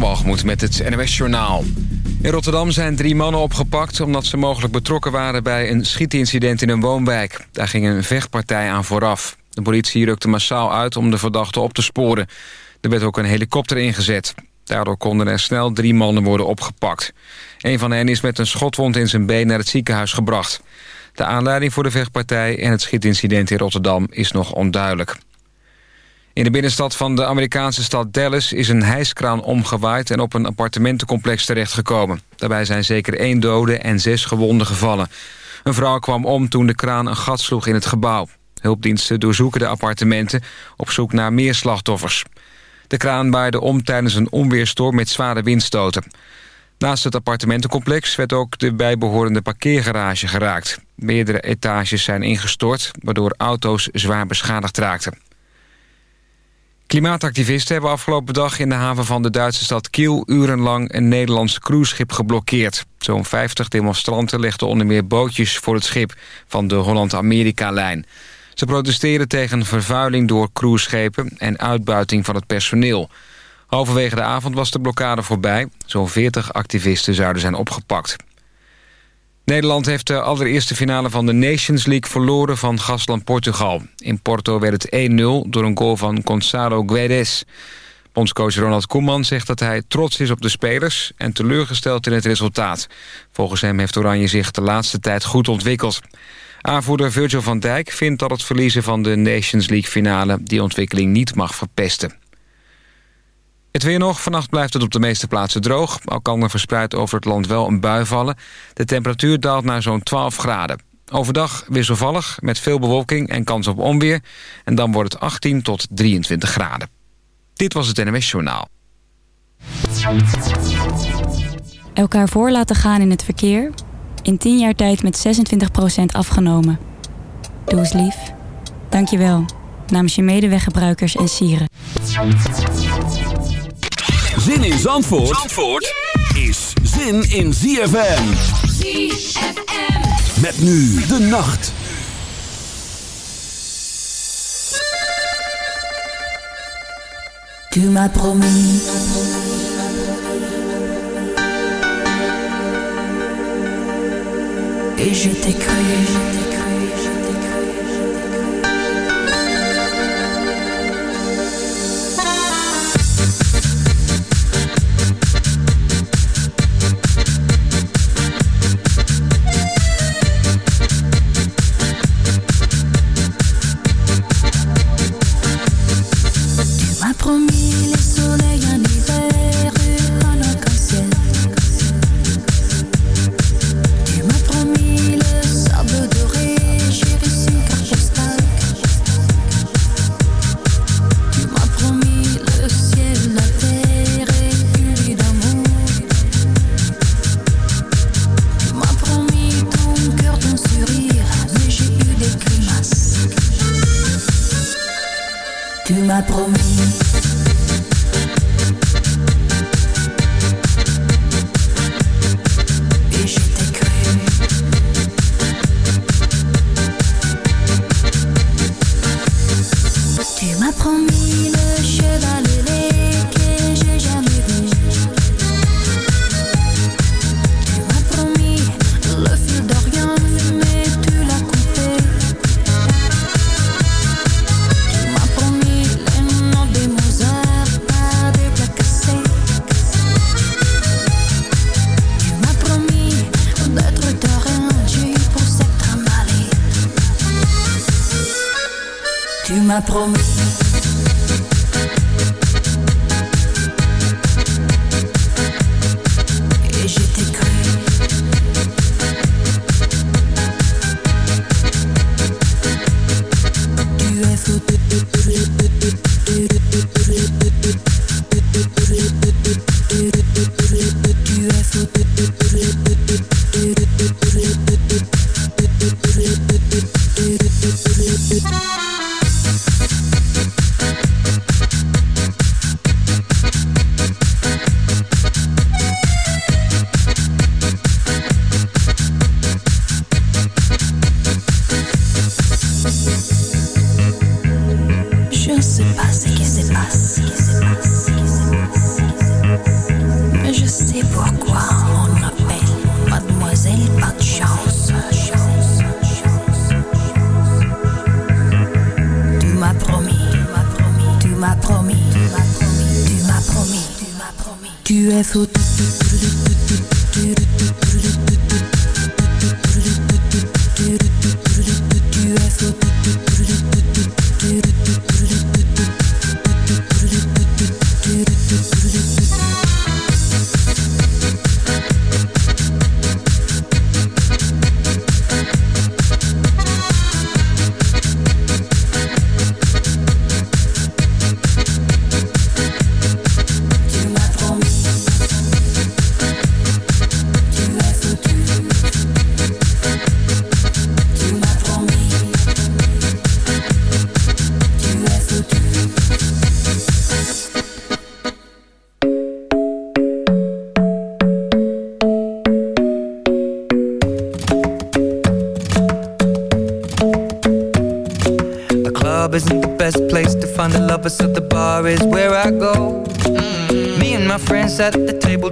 Waterwalgemoed met het NOS Journaal. In Rotterdam zijn drie mannen opgepakt... omdat ze mogelijk betrokken waren bij een schietincident in een woonwijk. Daar ging een vechtpartij aan vooraf. De politie rukte massaal uit om de verdachten op te sporen. Er werd ook een helikopter ingezet. Daardoor konden er snel drie mannen worden opgepakt. Een van hen is met een schotwond in zijn been naar het ziekenhuis gebracht. De aanleiding voor de vechtpartij en het schietincident in Rotterdam is nog onduidelijk. In de binnenstad van de Amerikaanse stad Dallas is een hijskraan omgewaaid... en op een appartementencomplex terechtgekomen. Daarbij zijn zeker één dode en zes gewonden gevallen. Een vrouw kwam om toen de kraan een gat sloeg in het gebouw. Hulpdiensten doorzoeken de appartementen op zoek naar meer slachtoffers. De kraan waaide om tijdens een onweerstorm met zware windstoten. Naast het appartementencomplex werd ook de bijbehorende parkeergarage geraakt. Meerdere etages zijn ingestort, waardoor auto's zwaar beschadigd raakten. Klimaatactivisten hebben afgelopen dag in de haven van de Duitse stad Kiel... urenlang een Nederlands cruiseschip geblokkeerd. Zo'n 50 demonstranten legden onder meer bootjes voor het schip... van de Holland-Amerika-lijn. Ze protesteren tegen vervuiling door cruiseschepen... en uitbuiting van het personeel. Halverwege de avond was de blokkade voorbij. Zo'n 40 activisten zouden zijn opgepakt. Nederland heeft de allereerste finale van de Nations League verloren van gastland Portugal. In Porto werd het 1-0 door een goal van Gonçalo Guedes. Bondscoach Ronald Koeman zegt dat hij trots is op de spelers... en teleurgesteld in het resultaat. Volgens hem heeft Oranje zich de laatste tijd goed ontwikkeld. Aanvoerder Virgil van Dijk vindt dat het verliezen van de Nations League finale... die ontwikkeling niet mag verpesten. Het weer nog. Vannacht blijft het op de meeste plaatsen droog. Al kan er verspreid over het land wel een bui vallen. De temperatuur daalt naar zo'n 12 graden. Overdag wisselvallig met veel bewolking en kans op onweer. En dan wordt het 18 tot 23 graden. Dit was het NMS Journaal. Elkaar voor laten gaan in het verkeer. In 10 jaar tijd met 26% afgenomen. Doe eens lief. Dank je wel. Namens je medeweggebruikers en sieren. Zin in Zandvoort, Zandvoort is zin in ZFM. ZFM. Met nu de nacht. Tu m'as promis. Et je t'ai cru. Tu promis. promis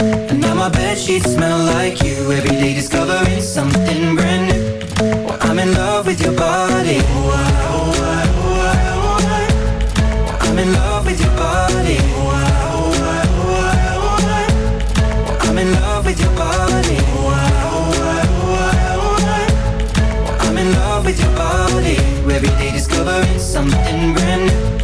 And now my bed sheets smell like you. Every day discovering something brand new. Well, I'm in love with your body. Oh, I, oh, I, oh, I, oh, I. I'm in love with your body. Oh, I'm in love with your body. Every day discovering something brand new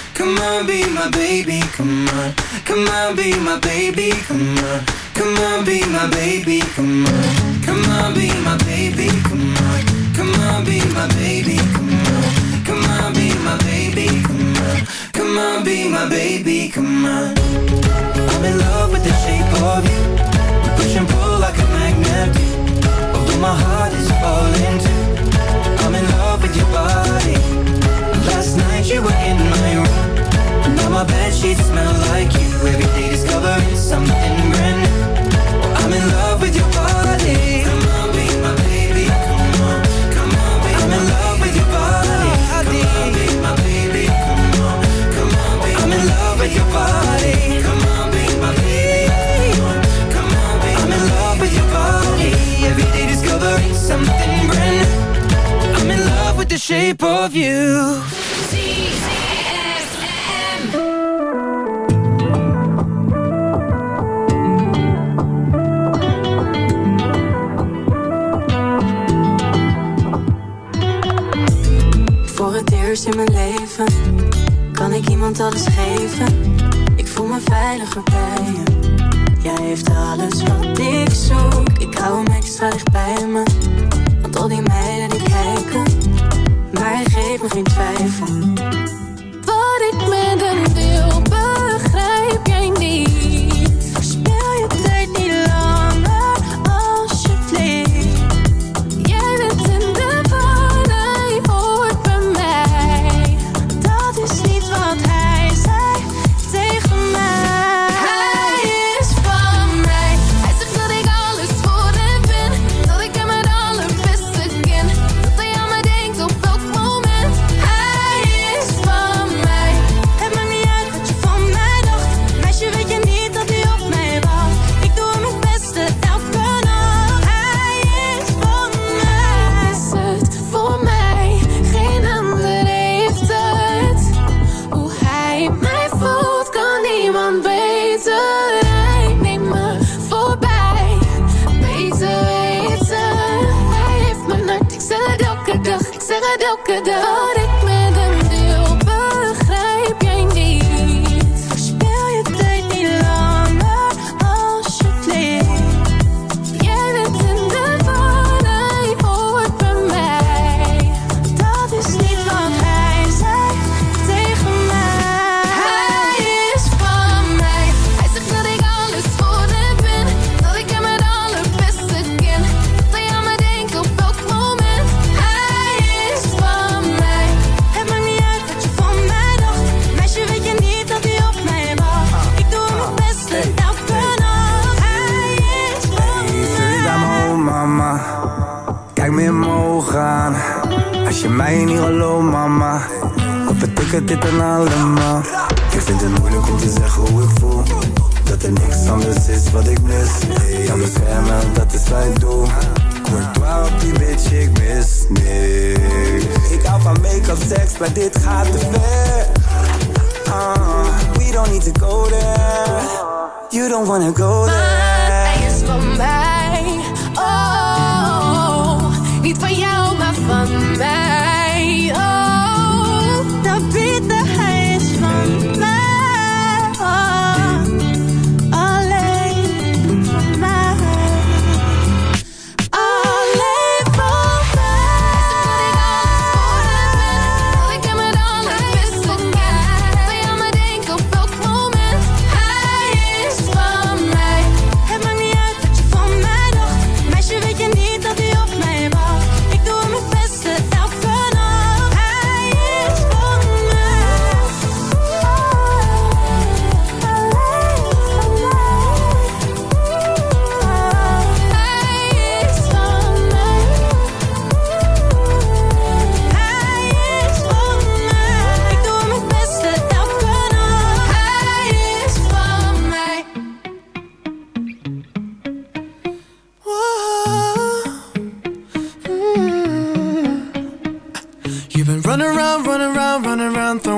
Come on, be my baby, come on. Come on, be my baby, come on. Come on, be my baby, come on. Come on, be my baby, come on. Come on, be my baby, come on. Come on, be my baby, come on. Come on, be my baby, come on. I'm in love with the shape of you. We push and pull like a magnet. Although my heart is falling too. I'm in love with your body. Last so good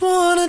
just wanna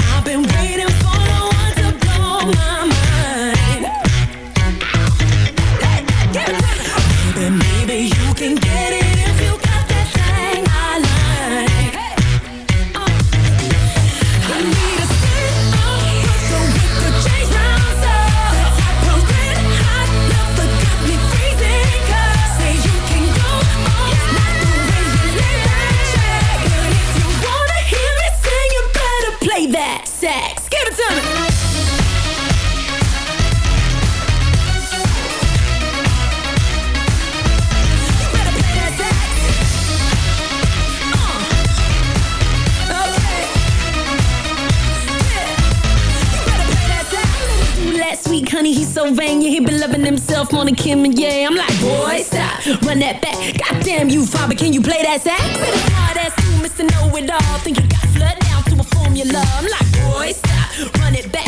I've been waiting for no one to blow my myself on the Kim and yeah, I'm like, boy, stop, run that back. Goddamn you, father, can you play that sax? With a hard ass you, Mr. Know It All, think you got flood down to a formula. I'm like, boy, stop, run it back.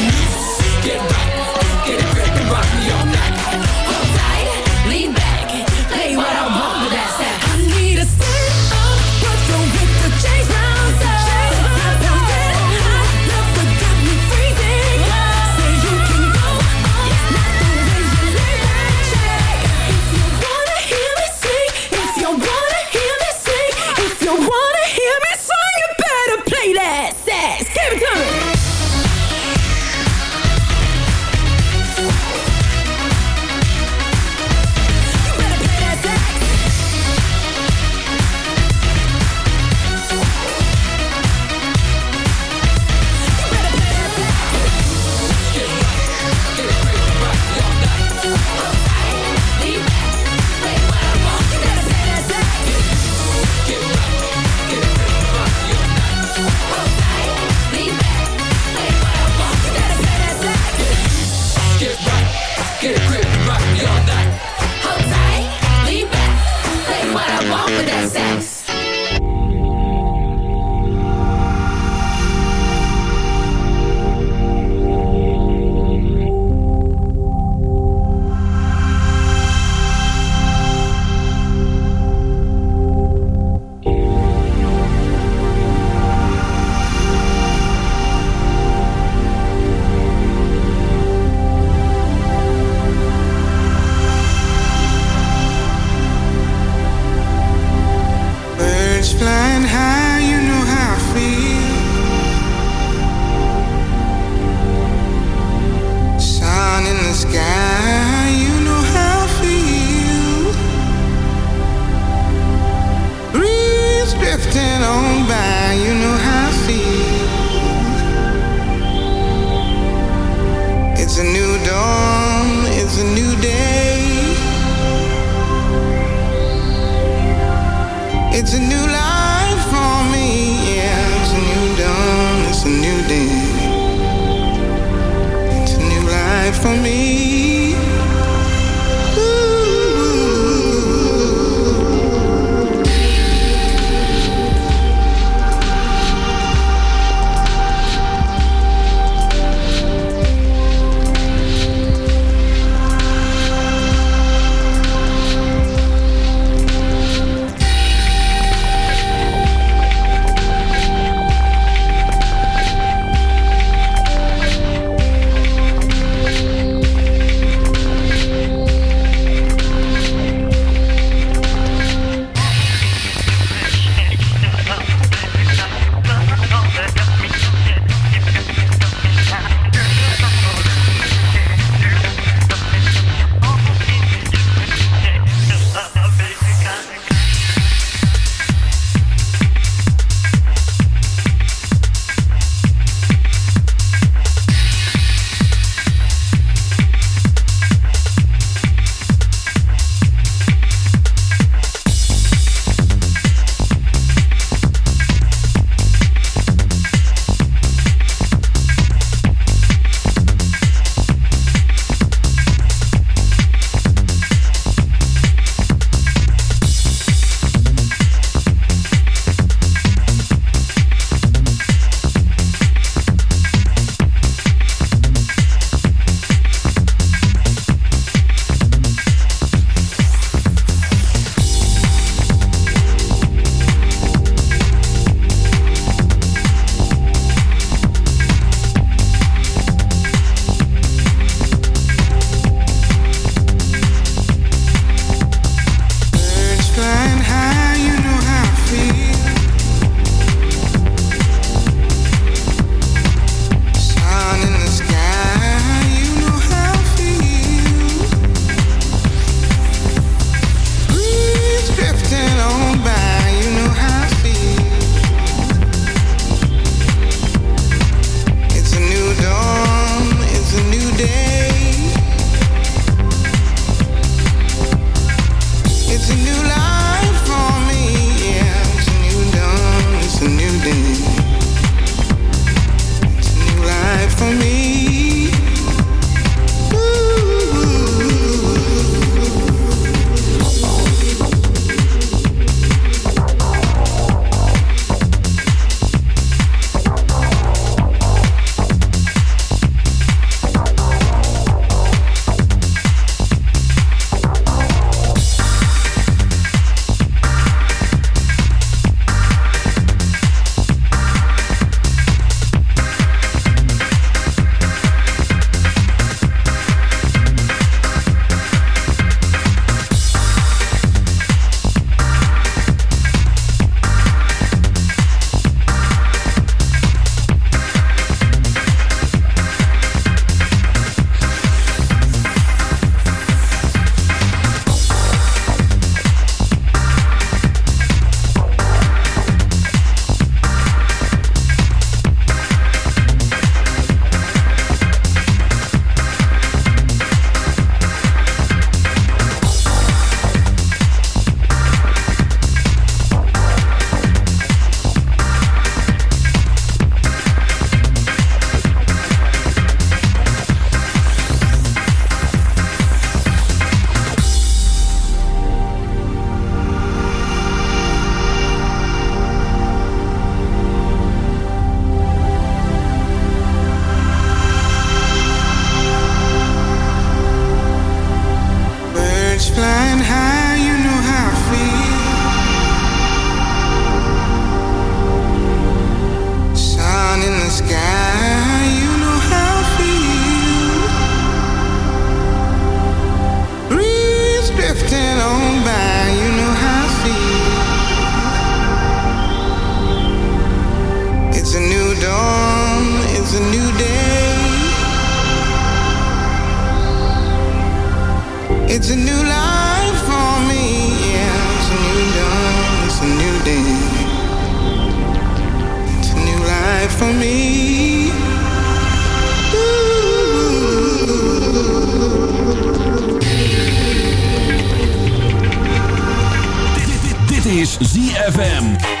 Is ZFM.